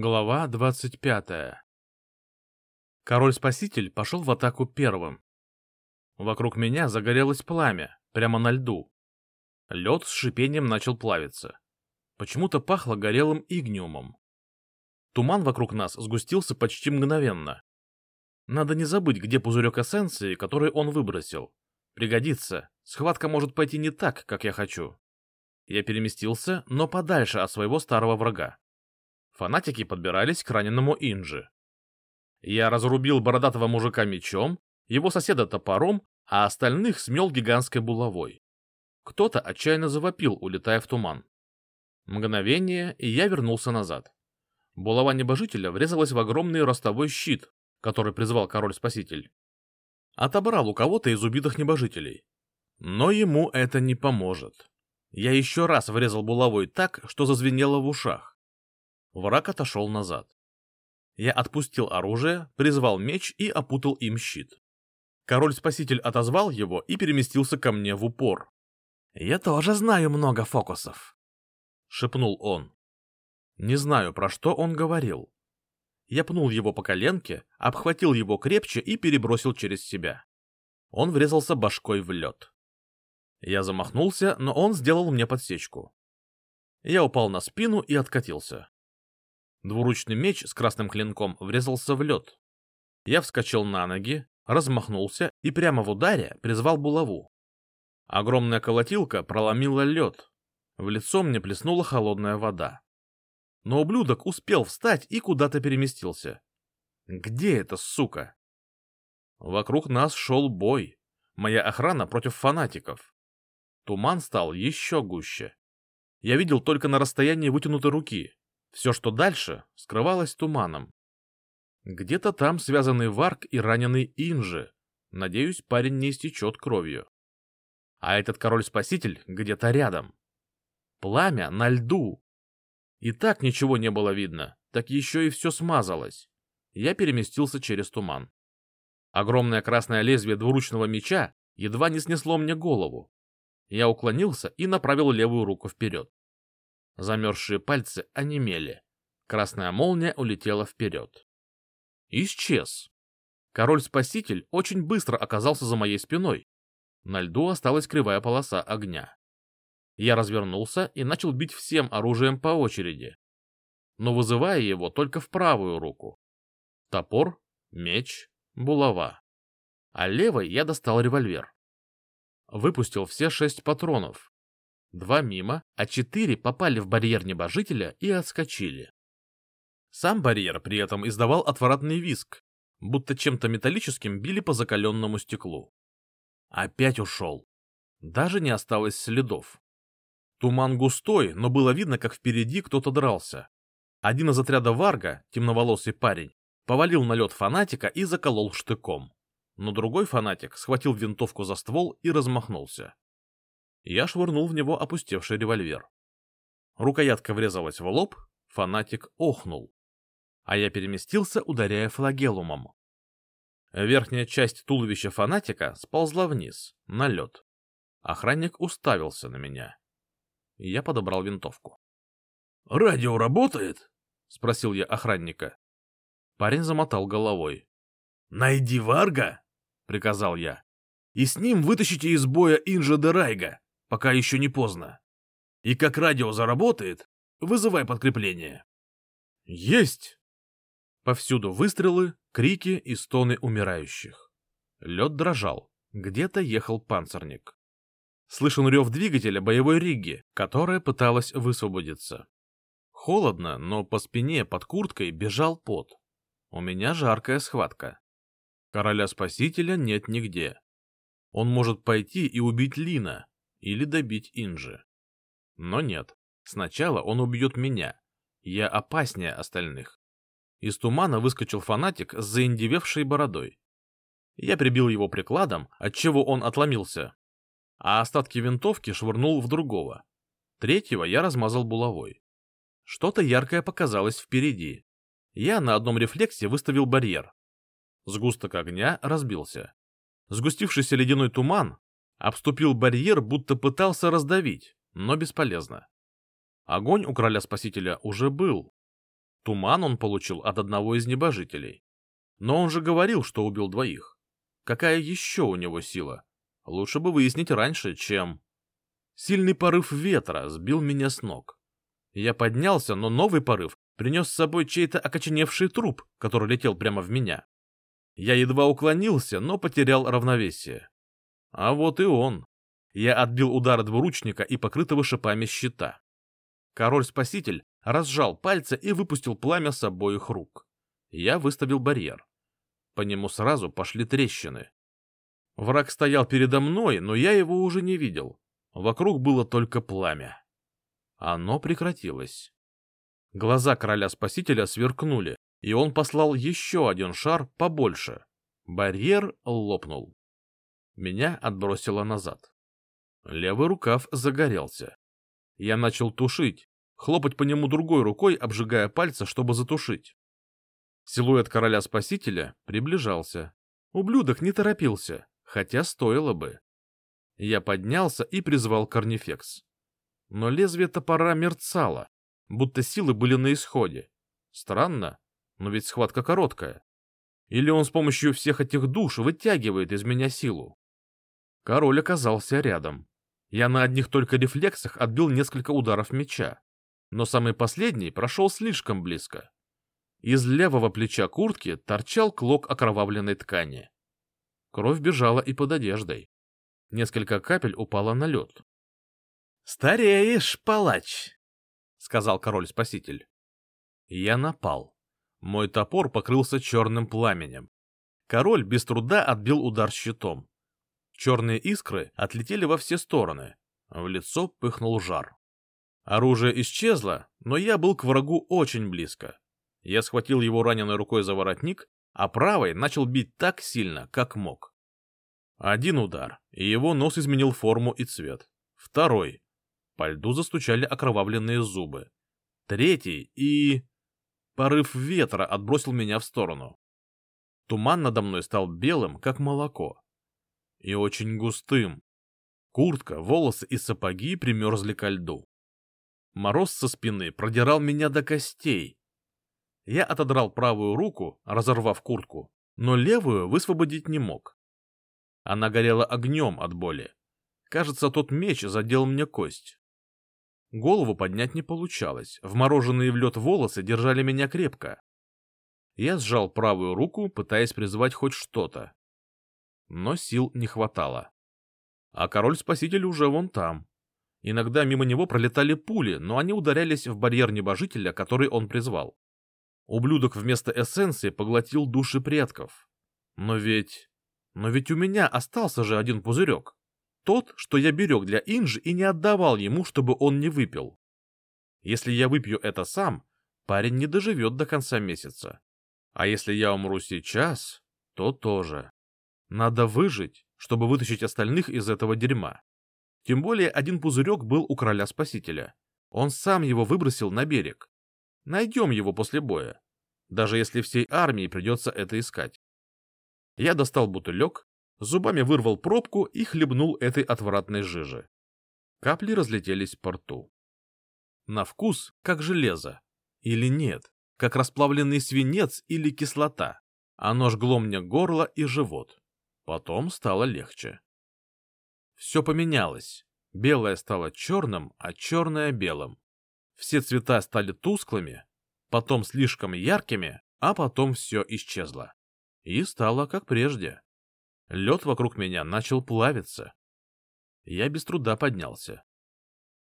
Глава 25 Король-спаситель пошел в атаку первым. Вокруг меня загорелось пламя, прямо на льду. Лед с шипением начал плавиться. Почему-то пахло горелым игниумом. Туман вокруг нас сгустился почти мгновенно. Надо не забыть, где пузырек эссенции, который он выбросил. Пригодится. Схватка может пойти не так, как я хочу. Я переместился, но подальше от своего старого врага. Фанатики подбирались к раненому Инжи. Я разрубил бородатого мужика мечом, его соседа топором, а остальных смел гигантской булавой. Кто-то отчаянно завопил, улетая в туман. Мгновение, и я вернулся назад. Булава небожителя врезалась в огромный ростовой щит, который призвал король-спаситель. Отобрал у кого-то из убитых небожителей. Но ему это не поможет. Я еще раз врезал булавой так, что зазвенело в ушах. Враг отошел назад. Я отпустил оружие, призвал меч и опутал им щит. Король-спаситель отозвал его и переместился ко мне в упор. «Я тоже знаю много фокусов», — шепнул он. Не знаю, про что он говорил. Я пнул его по коленке, обхватил его крепче и перебросил через себя. Он врезался башкой в лед. Я замахнулся, но он сделал мне подсечку. Я упал на спину и откатился. Двуручный меч с красным клинком врезался в лед. Я вскочил на ноги, размахнулся и прямо в ударе призвал булаву. Огромная колотилка проломила лед. В лицо мне плеснула холодная вода. Но ублюдок успел встать и куда-то переместился. Где эта сука? Вокруг нас шел бой. Моя охрана против фанатиков. Туман стал еще гуще. Я видел только на расстоянии вытянутой руки. Все, что дальше, скрывалось туманом. Где-то там связанный Варк и раненый Инжи. Надеюсь, парень не истечет кровью. А этот король-спаситель где-то рядом. Пламя на льду. И так ничего не было видно, так еще и все смазалось. Я переместился через туман. Огромное красное лезвие двуручного меча едва не снесло мне голову. Я уклонился и направил левую руку вперед. Замерзшие пальцы онемели. Красная молния улетела вперед. Исчез. Король-спаситель очень быстро оказался за моей спиной. На льду осталась кривая полоса огня. Я развернулся и начал бить всем оружием по очереди, но вызывая его только в правую руку. Топор, меч, булава. А левой я достал револьвер. Выпустил все шесть патронов, Два мимо, а четыре попали в барьер небожителя и отскочили. Сам барьер при этом издавал отвратный виск, будто чем-то металлическим били по закаленному стеклу. Опять ушел. Даже не осталось следов. Туман густой, но было видно, как впереди кто-то дрался. Один из отряда Варга, темноволосый парень, повалил на лед фанатика и заколол штыком. Но другой фанатик схватил винтовку за ствол и размахнулся. Я швырнул в него опустевший револьвер. Рукоятка врезалась в лоб, фанатик охнул. А я переместился, ударяя флагелумом. Верхняя часть туловища фанатика сползла вниз, на лед. Охранник уставился на меня. Я подобрал винтовку. «Радио работает?» — спросил я охранника. Парень замотал головой. «Найди Варга!» — приказал я. «И с ним вытащите из боя Инжа де Райга пока еще не поздно. И как радио заработает, вызывай подкрепление. Есть! Повсюду выстрелы, крики и стоны умирающих. Лед дрожал. Где-то ехал панцирник. Слышен рев двигателя боевой риги, которая пыталась высвободиться. Холодно, но по спине под курткой бежал пот. У меня жаркая схватка. Короля-спасителя нет нигде. Он может пойти и убить Лина, или добить Инжи. Но нет, сначала он убьет меня. Я опаснее остальных. Из тумана выскочил фанатик с заиндевевшей бородой. Я прибил его прикладом, отчего он отломился, а остатки винтовки швырнул в другого. Третьего я размазал булавой. Что-то яркое показалось впереди. Я на одном рефлексе выставил барьер. Сгусток огня разбился. Сгустившийся ледяной туман Обступил барьер, будто пытался раздавить, но бесполезно. Огонь у короля-спасителя уже был. Туман он получил от одного из небожителей. Но он же говорил, что убил двоих. Какая еще у него сила? Лучше бы выяснить раньше, чем... Сильный порыв ветра сбил меня с ног. Я поднялся, но новый порыв принес с собой чей-то окоченевший труп, который летел прямо в меня. Я едва уклонился, но потерял равновесие. А вот и он. Я отбил удар двуручника и покрытого шипами щита. Король-спаситель разжал пальцы и выпустил пламя с обоих рук. Я выставил барьер. По нему сразу пошли трещины. Враг стоял передо мной, но я его уже не видел. Вокруг было только пламя. Оно прекратилось. Глаза короля-спасителя сверкнули, и он послал еще один шар побольше. Барьер лопнул. Меня отбросило назад. Левый рукав загорелся. Я начал тушить, хлопать по нему другой рукой, обжигая пальцы, чтобы затушить. Силуэт короля-спасителя приближался. Ублюдок не торопился, хотя стоило бы. Я поднялся и призвал корнифекс. Но лезвие топора мерцало, будто силы были на исходе. Странно, но ведь схватка короткая. Или он с помощью всех этих душ вытягивает из меня силу? Король оказался рядом. Я на одних только рефлексах отбил несколько ударов меча, но самый последний прошел слишком близко. Из левого плеча куртки торчал клок окровавленной ткани. Кровь бежала и под одеждой. Несколько капель упало на лед. «Стареешь, палач!» — сказал король-спаситель. Я напал. Мой топор покрылся черным пламенем. Король без труда отбил удар щитом. Черные искры отлетели во все стороны. В лицо пыхнул жар. Оружие исчезло, но я был к врагу очень близко. Я схватил его раненой рукой за воротник, а правой начал бить так сильно, как мог. Один удар, и его нос изменил форму и цвет. Второй. По льду застучали окровавленные зубы. Третий и... Порыв ветра отбросил меня в сторону. Туман надо мной стал белым, как молоко. И очень густым. Куртка, волосы и сапоги примерзли ко льду. Мороз со спины продирал меня до костей. Я отодрал правую руку, разорвав куртку, но левую высвободить не мог. Она горела огнем от боли. Кажется, тот меч задел мне кость. Голову поднять не получалось, вмороженные в лед волосы держали меня крепко. Я сжал правую руку, пытаясь призвать хоть что-то. Но сил не хватало. А король-спаситель уже вон там. Иногда мимо него пролетали пули, но они ударялись в барьер небожителя, который он призвал. Ублюдок вместо эссенции поглотил души предков. Но ведь... Но ведь у меня остался же один пузырек. Тот, что я берег для Инжи и не отдавал ему, чтобы он не выпил. Если я выпью это сам, парень не доживет до конца месяца. А если я умру сейчас, то тоже. Надо выжить, чтобы вытащить остальных из этого дерьма. Тем более один пузырек был у короля-спасителя. Он сам его выбросил на берег. Найдем его после боя. Даже если всей армии придется это искать. Я достал бутылек, зубами вырвал пробку и хлебнул этой отвратной жижи. Капли разлетелись по рту. На вкус как железо. Или нет, как расплавленный свинец или кислота. Оно жгло мне горло и живот. Потом стало легче. Все поменялось. Белое стало черным, а черное — белым. Все цвета стали тусклыми, потом слишком яркими, а потом все исчезло. И стало как прежде. Лед вокруг меня начал плавиться. Я без труда поднялся.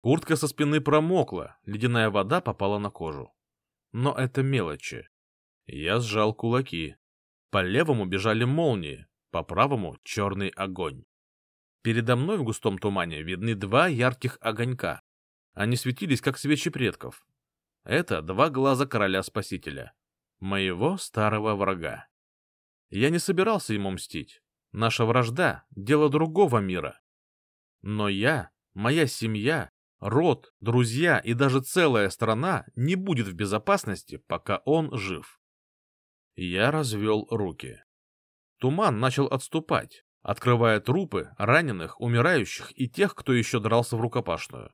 Куртка со спины промокла, ледяная вода попала на кожу. Но это мелочи. Я сжал кулаки. По левому бежали молнии, по правому — черный огонь. Передо мной в густом тумане видны два ярких огонька. Они светились, как свечи предков. Это два глаза короля-спасителя. Моего старого врага. Я не собирался ему мстить. Наша вражда — дело другого мира. Но я, моя семья, род, друзья и даже целая страна не будет в безопасности, пока он жив. Я развел руки. Туман начал отступать, открывая трупы раненых, умирающих и тех, кто еще дрался в рукопашную.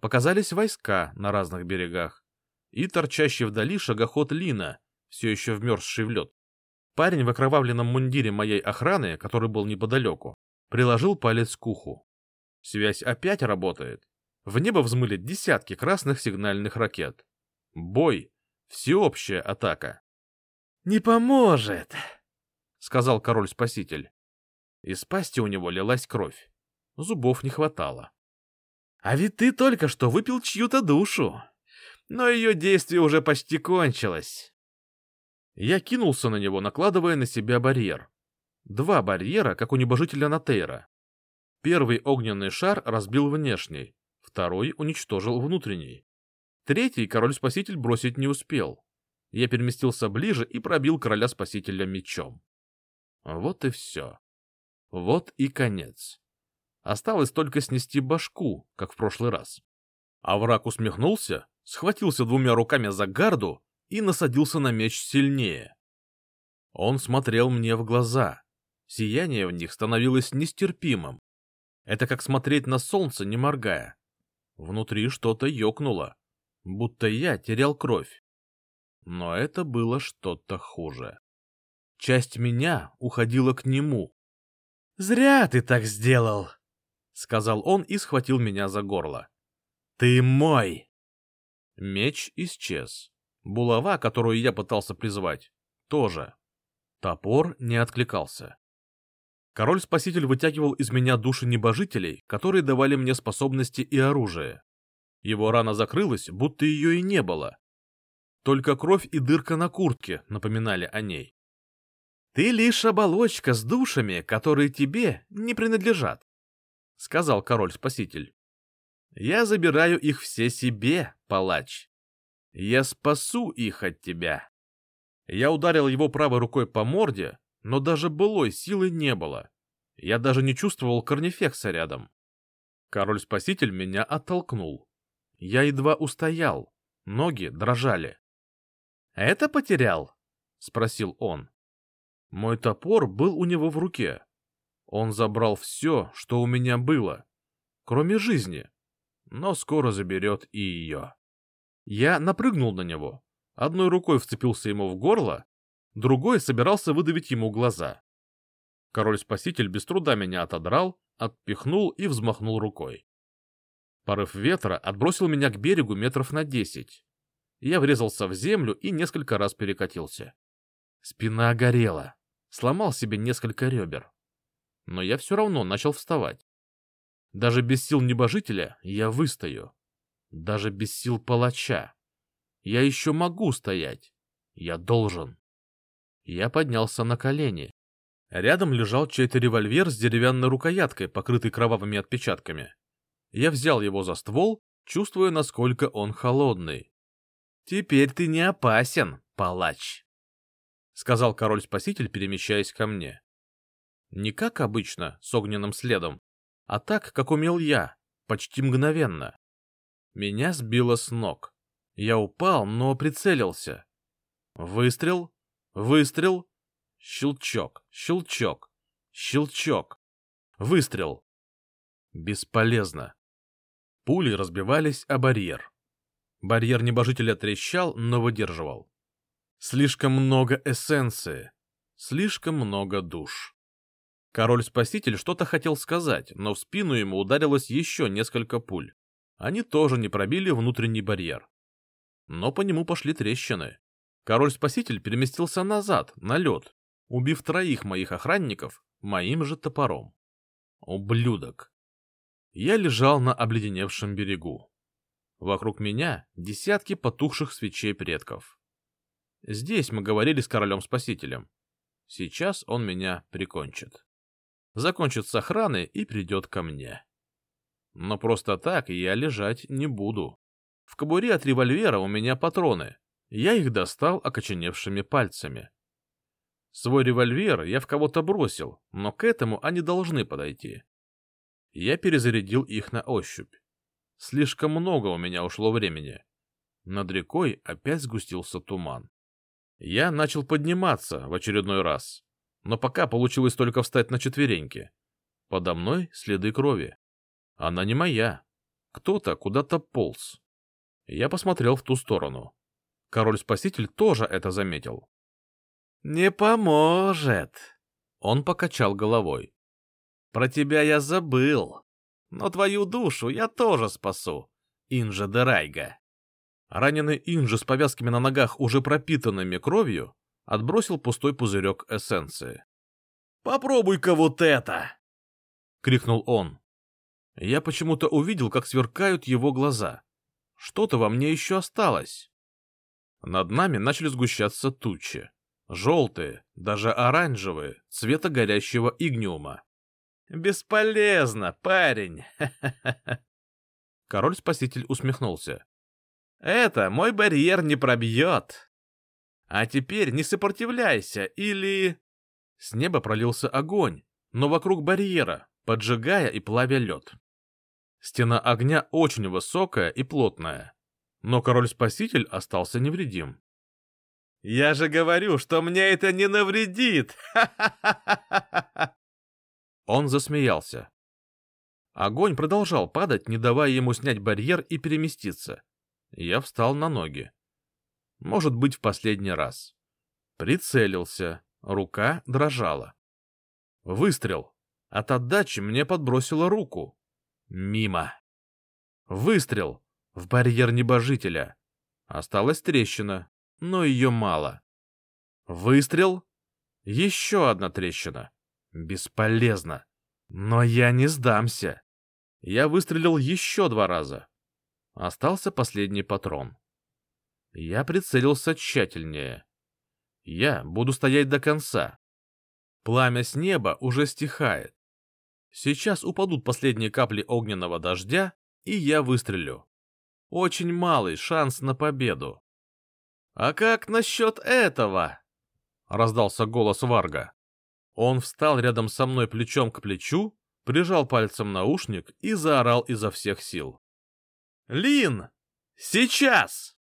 Показались войска на разных берегах. и торчащий вдали шагоход Лина, все еще вмерзший в лед. Парень в окровавленном мундире моей охраны, который был неподалеку, приложил палец к уху. Связь опять работает. В небо взмыли десятки красных сигнальных ракет. Бой. Всеобщая атака. «Не поможет», — сказал король-спаситель. Из пасти у него лилась кровь. Зубов не хватало. «А ведь ты только что выпил чью-то душу, но ее действие уже почти кончилось». Я кинулся на него, накладывая на себя барьер. Два барьера, как у небожителя Натейра. Первый огненный шар разбил внешний, второй уничтожил внутренний. Третий король-спаситель бросить не успел. Я переместился ближе и пробил короля-спасителя мечом. Вот и все. Вот и конец. Осталось только снести башку, как в прошлый раз. А враг усмехнулся, схватился двумя руками за гарду и насадился на меч сильнее. Он смотрел мне в глаза. Сияние в них становилось нестерпимым. Это как смотреть на солнце, не моргая. Внутри что-то ёкнуло, будто я терял кровь. Но это было что-то хуже. Часть меня уходила к нему. «Зря ты так сделал», — сказал он и схватил меня за горло. «Ты мой!» Меч исчез. Булава, которую я пытался призвать, тоже. Топор не откликался. Король-спаситель вытягивал из меня души небожителей, которые давали мне способности и оружие. Его рана закрылась, будто ее и не было. Только кровь и дырка на куртке напоминали о ней. «Ты лишь оболочка с душами, которые тебе не принадлежат», — сказал король-спаситель. «Я забираю их все себе, палач. Я спасу их от тебя». Я ударил его правой рукой по морде, но даже былой силы не было. Я даже не чувствовал корнифекса рядом. Король-спаситель меня оттолкнул. Я едва устоял, ноги дрожали. «Это потерял?» — спросил он. Мой топор был у него в руке. Он забрал все, что у меня было, кроме жизни, но скоро заберет и ее. Я напрыгнул на него, одной рукой вцепился ему в горло, другой собирался выдавить ему глаза. Король-спаситель без труда меня отодрал, отпихнул и взмахнул рукой. Порыв ветра отбросил меня к берегу метров на десять. Я врезался в землю и несколько раз перекатился. Спина горела, сломал себе несколько ребер. Но я все равно начал вставать. Даже без сил небожителя я выстою. Даже без сил палача. Я еще могу стоять. Я должен. Я поднялся на колени. Рядом лежал чей-то револьвер с деревянной рукояткой, покрытой кровавыми отпечатками. Я взял его за ствол, чувствуя, насколько он холодный. «Теперь ты не опасен, палач», — сказал король-спаситель, перемещаясь ко мне. Не как обычно, с огненным следом, а так, как умел я, почти мгновенно. Меня сбило с ног. Я упал, но прицелился. Выстрел, выстрел, щелчок, щелчок, щелчок, выстрел. Бесполезно. Пули разбивались о барьер. Барьер небожителя трещал, но выдерживал. Слишком много эссенции, слишком много душ. Король-спаситель что-то хотел сказать, но в спину ему ударилось еще несколько пуль. Они тоже не пробили внутренний барьер. Но по нему пошли трещины. Король-спаситель переместился назад, на лед, убив троих моих охранников моим же топором. Ублюдок. Я лежал на обледеневшем берегу. Вокруг меня десятки потухших свечей предков. Здесь мы говорили с королем-спасителем. Сейчас он меня прикончит. Закончит с охраной и придет ко мне. Но просто так я лежать не буду. В кобуре от револьвера у меня патроны. Я их достал окоченевшими пальцами. Свой револьвер я в кого-то бросил, но к этому они должны подойти. Я перезарядил их на ощупь. Слишком много у меня ушло времени. Над рекой опять сгустился туман. Я начал подниматься в очередной раз, но пока получилось только встать на четвереньки. Подо мной следы крови. Она не моя. Кто-то куда-то полз. Я посмотрел в ту сторону. Король-спаситель тоже это заметил. «Не поможет!» Он покачал головой. «Про тебя я забыл, но твою душу я тоже спасу, Инжа Дерайга». Раненый Инжи с повязками на ногах, уже пропитанными кровью, отбросил пустой пузырек эссенции. «Попробуй-ка вот это!» — крикнул он. Я почему-то увидел, как сверкают его глаза. Что-то во мне еще осталось. Над нами начали сгущаться тучи. Желтые, даже оранжевые, цвета горящего игниума. «Бесполезно, парень!» Король-спаситель усмехнулся. «Это мой барьер не пробьет. А теперь не сопротивляйся, или...» С неба пролился огонь, но вокруг барьера, поджигая и плавя лед. Стена огня очень высокая и плотная, но король-спаситель остался невредим. «Я же говорю, что мне это не навредит!» Он засмеялся. Огонь продолжал падать, не давая ему снять барьер и переместиться. Я встал на ноги. Может быть, в последний раз. Прицелился. Рука дрожала. Выстрел. От отдачи мне подбросило руку. Мимо. Выстрел. В барьер небожителя. Осталась трещина, но ее мало. Выстрел. Еще одна трещина. Бесполезно. Но я не сдамся. Я выстрелил еще два раза. Остался последний патрон. Я прицелился тщательнее. Я буду стоять до конца. Пламя с неба уже стихает. Сейчас упадут последние капли огненного дождя, и я выстрелю. Очень малый шанс на победу. «А как насчет этого?» — раздался голос Варга. Он встал рядом со мной плечом к плечу, прижал пальцем наушник и заорал изо всех сил. «Лин! Сейчас!»